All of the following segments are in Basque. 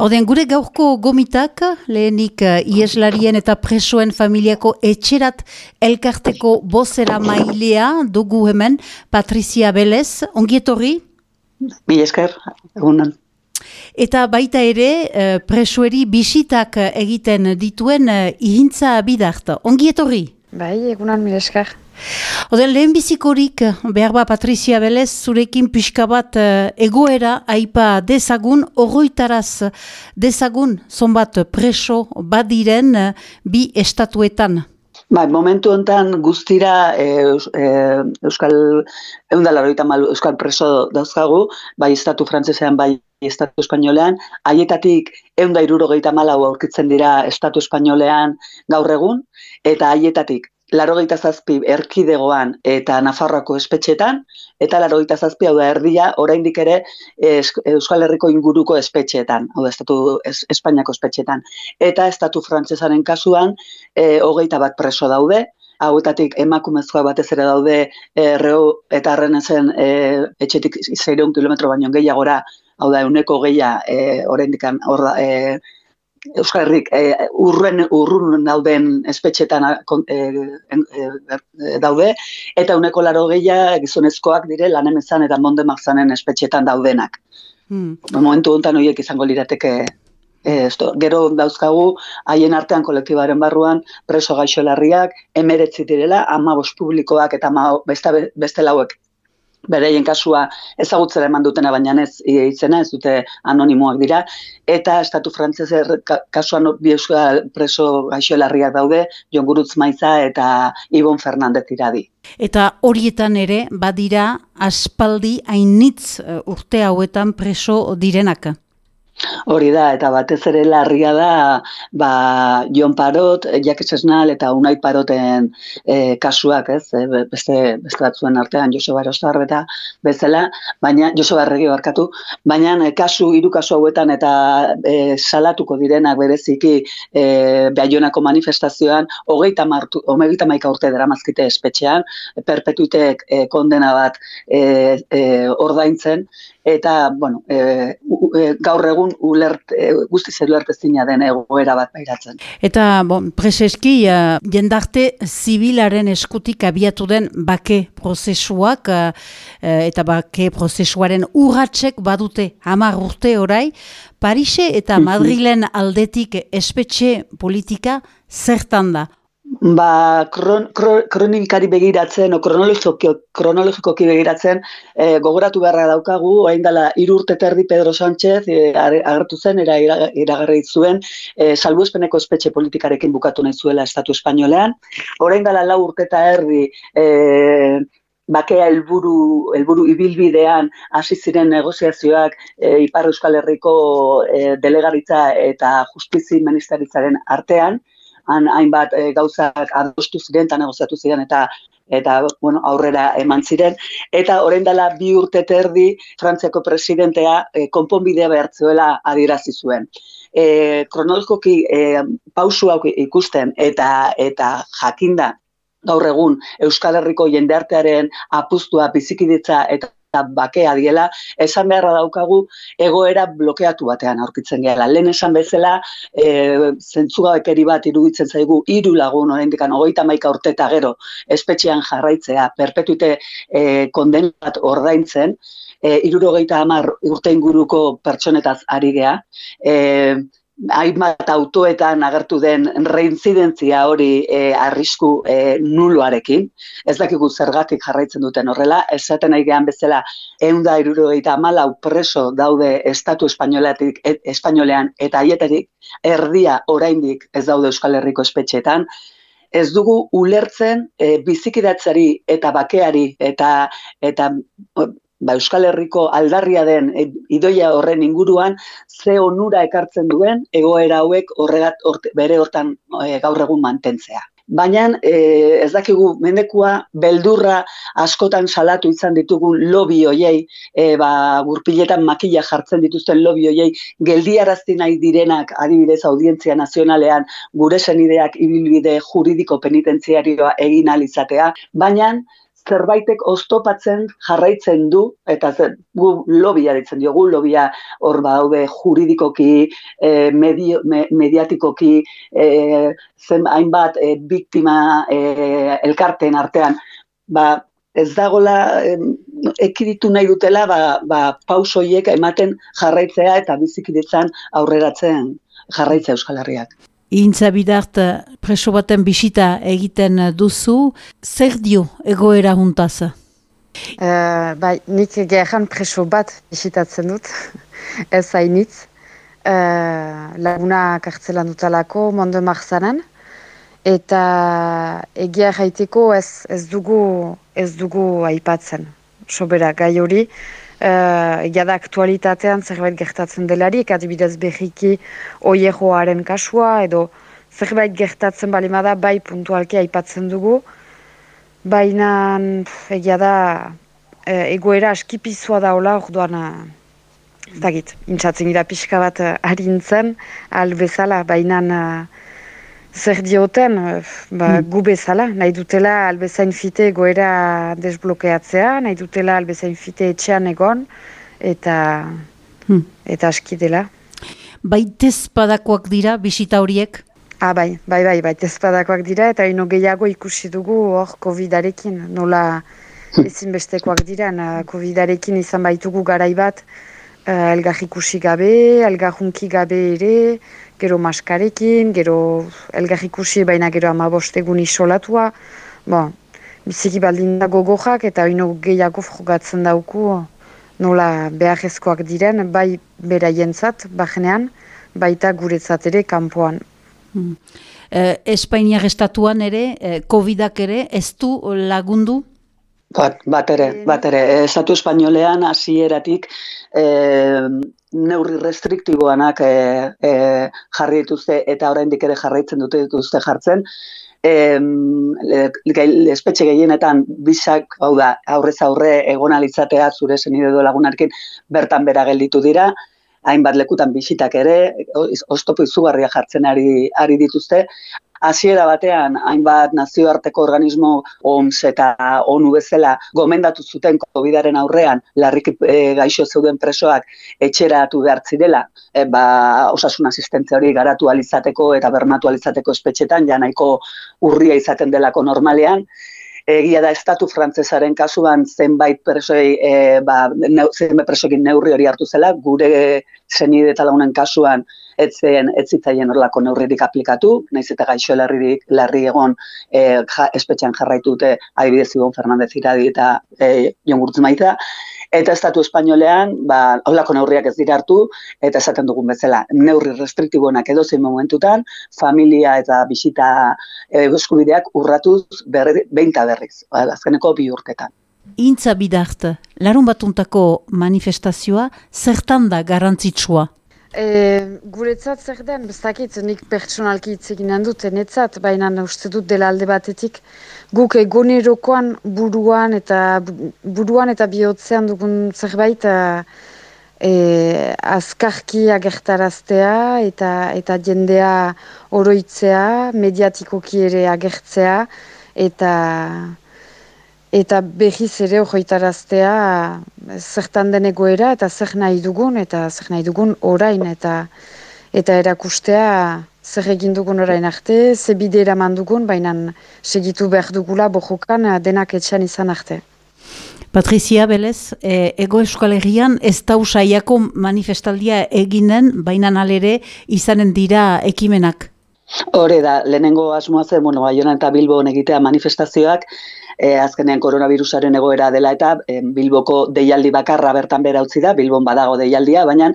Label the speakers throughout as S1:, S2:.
S1: Oden gure gaurko gomitak, lehenik uh, ieslarien eta presoen familiako etxerat elkarteko bozera mailea dugu hemen, Patricia Belez, ongietorri?
S2: Bi esker, egunan.
S1: Eta baita ere, uh, presoeri bisitak egiten dituen uh, ihintza bidart, ongietorri?
S3: Bai, egunan, mi esker.
S1: Oden lehen bizikorik, behar ba Patrizia Belez, zurekin pixka bat uh, egoera aipa dezagun, horroitaraz dezagun, zonbat preso badiren uh, bi estatuetan.
S2: Bai, momentu honetan guztira e, e, Euskal eundalaroita malu Euskal preso dauzkagu, bai estatu frantzesean, bai estatu espainolean, haietatik eunda irurogeita malau aurkitzen dira estatu espainolean gaur egun, eta haietatik larogeita zazpi erkidegoan eta Nafarroako espetxetan, eta larogeita zazpi hau da erdia, oraindik ere Euskal Herriko inguruko espetxetan, hau da, estatu Espainiako espetxetan. Eta estatu frantsesaren kasuan, e, hogeita bat preso daude, hauetatik emakumezkoa batez ere daude e, reu eta arrenezen e, etxetik zeireun kilometro baino gehiagora, hau da, euneko gehia e, oraindik hor da, e, Euskal Herrik e, urren urrun dauden espetxetan e, e, daude eta uneko laro gehia gizonezkoak dire lanemezan eta monde marzanen espetxetan daudenak. Hmm. Momentu honetan horiek izango lirateke esto, gero dauzkagu haien artean kolektibaren barruan preso gaixolarriak emeretzi direla ama publikoak eta ama beste, beste lauek bereien kasua ezagutzera eman dutena baina ez izena ez dute anonimoak dira eta estatu frantseser kasuan bi euskal preso gaixolarriak daude Jon Gurutz Maiza eta Ibon Fernandez iradi.
S1: Eta horietan ere badira aspaldi ainitz eh, urte hauetan preso direnak.
S2: Hori da, eta batez ere larria da, ba, Jon Parot, Jakes Esnal eta Unai Paroten e, kasuak, ez, e, beste, beste batzuen artean, Joseba Erostar eta bezala, baina, Joseba Erregi barkatu, baina e, kasu, hiru kasu hauetan eta e, salatuko direnak bereziki e, behaionako manifestazioan, hogeita, martu, hogeita maika urte dara mazkite espetxean, perpetuitek e, kondena bat e, e, ordaintzen, eta bueno, e, e, gaur egun ulert e, guztiz ulertezina den egoera bat bairatzen.
S1: Eta bon, preseski uh, jendarte zibilaren eskutik abiatu den bake prozesuak uh, eta bake prozesuaren urratsek badute hamar urte orai Parise eta mhm. Madrilen aldetik espetxe politika zertan da?
S2: Ba, kron, kronikari begiratzen, o kronologiko, kronologikoki begiratzen, e, gogoratu beharra daukagu, hain dela irurte terdi Pedro Sánchez e, agertu zen, era iragarri zuen, e, salbuespeneko espetxe politikarekin bukatu nahi zuela Estatu Espainolean. Orain dela lau urteta erdi, e, bakea helburu helburu ibilbidean hasi ziren negoziazioak e, Ipar Euskal Herriko e, delegaritza eta justizi ministeritzaren artean, han hainbat e, gauzak adostu ziren eta negoziatu ziren eta eta bueno, aurrera eman ziren eta orain dela bi urte terdi Frantziako presidentea e, konponbidea behartzuela adierazi zuen. E, kronologikoki e, pausu hau ikusten eta eta jakinda gaur egun Euskal Herriko jendeartearen apustua bizikidetza eta eta bakea diela, esan beharra daukagu egoera blokeatu batean aurkitzen gehala. Lehen esan bezala, e, zentzugabekeri bat iruditzen zaigu hiru lagun oraindik hogeita maika urte eta gero espetxean jarraitzea, perpetuite e, kondenat ordaintzen, e, irurogeita hamar urte inguruko pertsonetaz ari gea, e, hainbat autoetan agertu den reinzidentzia hori e, arrisku e, nuloarekin, ez dakigu zergatik jarraitzen duten horrela, esaten nahi gehan bezala eunda irurogeita malau preso daude estatu espainoletik, e, espainolean eta haietatik erdia oraindik ez daude Euskal Herriko espetxetan, ez dugu ulertzen e, bizikidatzari eta bakeari eta eta ba, Euskal Herriko aldarria den e, idoia horren inguruan ze onura ekartzen duen egoera hauek horregat bere hortan e, gaur egun mantentzea. Baina e, ez dakigu mendekua beldurra askotan salatu izan ditugun lobby hoiei, e, ba, gurpiletan makila jartzen dituzten lobby hoiei, geldiarazti nahi direnak adibidez audientzia nazionalean gure senideak ibilbide juridiko penitentziarioa egin alizatea, baina zerbaitek oztopatzen jarraitzen du, eta zer, gu lobia ditzen diogu, lobia hor daude juridikoki, e, medio, mediatikoki, e, zen hainbat e, biktima e, elkarten artean, ba, ez dagola ekiditu nahi dutela, ba, ba, pausoiek ematen jarraitzea eta bizikidetzan aurreratzen jarraitza Euskal Herriak.
S1: Intza bidart preso baten bisita egiten duzu, zer dio egoera juntaz?
S3: Uh, bai, nik gehan preso bat bisitatzen dut, ez hainitz. Uh, laguna kartzelan dutalako, mondo marzanen. Eta egia jaiteko ez, ez, dugu, ez dugu aipatzen, sobera gai hori uh, egia da aktualitatean zerbait gertatzen delarik, adibidez behiki oieroaren kasua, edo zerbait gertatzen balimada bai puntualki aipatzen dugu, baina egia da uh, egoera askipizua daola orduan uh, ez dakit, intzatzen gira pixka bat harintzen, albezala, baina zer dioten, eh, ba, hmm. gu bezala, nahi dutela albezain fite goera desblokeatzea, nahi dutela albezain fite etxean egon, eta, hmm. eta aski dela.
S1: Baitez padakoak dira, bisita horiek?
S3: Ah, bai, bai, bai, baitez padakoak dira, eta ino gehiago ikusi dugu hor COVID-arekin, nola hmm. ezinbestekoak dira, COVID-arekin izan baitugu garaibat, uh, eh, elgar ikusi gabe, elgar gabe ere, gero maskarekin, gero elgar ikusi baina gero amabostegun isolatua. Bon, biziki baldin dago gogak eta oino gehiago frogatzen dauku nola beharrezkoak diren, bai beraientzat, bajenean, baita guretzat ere kanpoan.
S1: Hmm. Eh, Espainiak estatuan ere, eh, COVIDak ere, ez du lagundu
S2: Bat, bat ere, bat ere. Estatu espainolean hasieratik e, neurri restriktiboanak e, e, jarri dituzte eta oraindik ere jarraitzen dute dituzte jartzen. E, espetxe gehienetan bisak, hau da, aurrez aurre egon alitzatea zure zenide du lagunarkin bertan bera gelditu dira, hainbat lekutan bisitak ere, oztopo izugarria jartzen ari, ari dituzte, hasiera batean hainbat nazioarteko organismo OMS eta ONU bezala gomendatu zuten COVIDaren aurrean larrik e, gaixo zeuden presoak etxeratu behar zirela, e, ba, osasun asistentzia hori garatu alizateko eta bermatu alizateko espetxetan, ja nahiko urria izaten delako normalean, egia da estatu frantzesaren kasuan zenbait presoi e, ba, neu, zenbait presoekin neurri hori hartu zela, gure zenide eta launen kasuan etzen etzitzaien horlako neurririk aplikatu, naiz eta gaixo larririk larri egon e, ja, espetxean jarraitute adibidez Ibon Fernandez Iradi eta e, Jon Gurtzmaita, eta estatu espainolean, ba, holako neurriak ez dira hartu, eta esaten dugun bezala, neurri restriktiboenak edo zein momentutan, familia eta bisita e, eskubideak urratuz berri, behinta berriz, azkeneko bi urketan.
S1: Intza bidart, larun batuntako manifestazioa, zertan da garantzitsua?
S3: E, guretzat zer den, bestakit, nik pertsonalki hitz egin dut, enetzat, baina uste dut dela alde batetik, guk egonerokoan buruan eta buruan eta bihotzean dugun zerbait e, e, azkarki agertaraztea eta, eta jendea oroitzea, mediatikoki ere agertzea, eta eta behiz ere hojoitaraztea zertan den egoera eta zer nahi dugun eta zer nahi dugun orain eta eta erakustea zer egin dugun orain arte, ze bide eraman dugun, baina segitu behar dugula bojokan denak etxan izan arte.
S1: Patrizia Belez, e, Ego Euskal Herrian ez da usaiako manifestaldia eginen, baina alere izanen dira ekimenak.
S2: Hore da, lehenengo asmoa zen, bueno, Bayona eta Bilbo egitea manifestazioak, e, azkenean koronavirusaren egoera dela eta e, Bilboko deialdi bakarra bertan bera utzi da, Bilbon badago deialdia, baina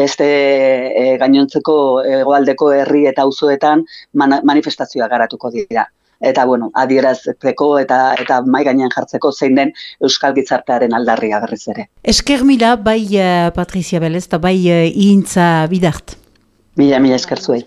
S2: beste e, gainontzeko egoaldeko herri eta auzoetan manifestazioa garatuko dira. Eta, bueno, adierazteko eta eta mai gainean jartzeko zein den Euskal Gizartearen aldarria berriz ere.
S1: Esker mila, bai uh, Patrizia Belez, eta bai uh, ihintza bidart.
S2: Mila, mila esker zuei.